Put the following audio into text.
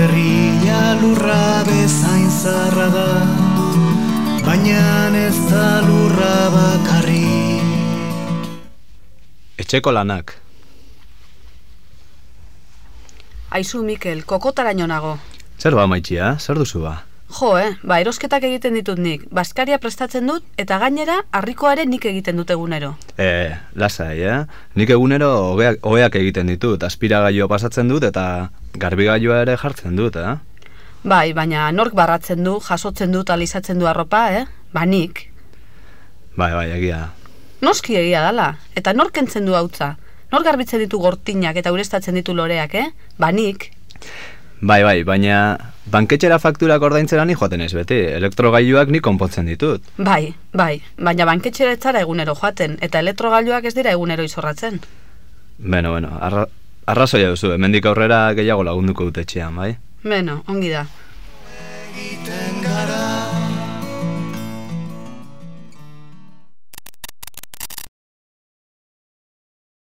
herria lurra bezain zarra da Baina ez da lurra bakarri Etxeko lanak. Aizu Mikel, kokotaraino nago. Zer ba maitxia, zer duzu ba? Jo, eh, ba, erosketak egiten ditut nik. Baskaria prestatzen dut, eta gainera, harrikoare nik egiten dut egunero. E, lasai, eh? Nik egunero hogeak, hogeak egiten ditut, aspiragailua pasatzen dut eta garbigailua ere jartzen dut, eh? Bai, baina nork barratzen du, jasotzen dut, alizatzen du arropa, eh? Ba, nik. Bai, bai, egia. Noski egia dala, eta nork kentzen du hautza. Nor garbitzen ditu gortinak eta urestatzen ditu loreak, eh? Ba, nik. Bai, bai, baina banketxera fakturak ordaintzera ni joaten ez beti, elektrogailuak ni konpontzen ditut. Bai, bai, baina banketxera ez zara egunero joaten, eta elektrogailuak ez dira egunero izorratzen. Beno, bueno, arra, arrazoia duzu, hemendik aurrera gehiago lagunduko dut etxean, bai? Beno, ongi da. Egiten gara